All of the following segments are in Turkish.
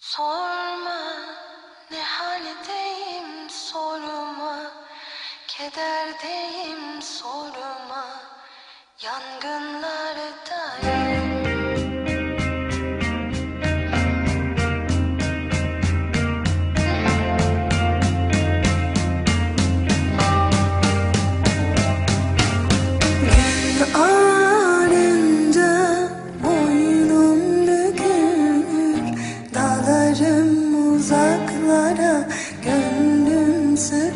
Sorma ne haldeyim sorma Kederdeyim sorma Yangın uzaklara gönlüm sığ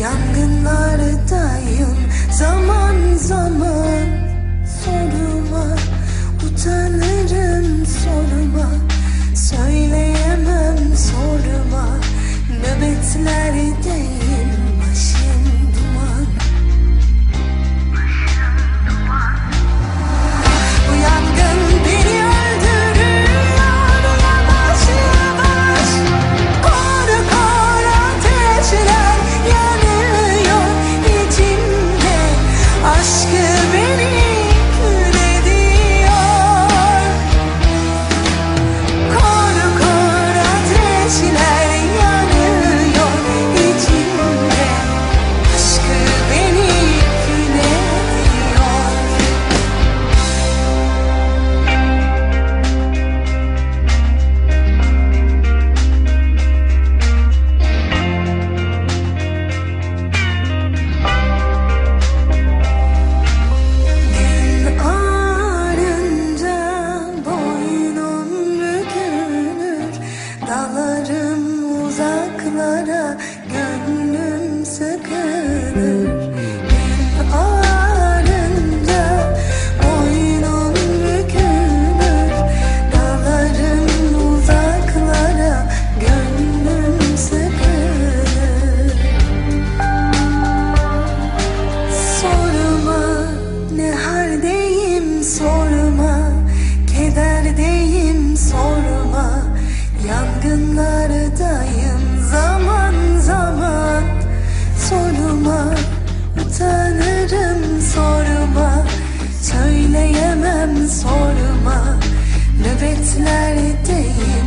Yangınlardayım. Zaman zaman Soruma utanırım soruma. Söyleyemem soruma. Nöbetler It's night and day.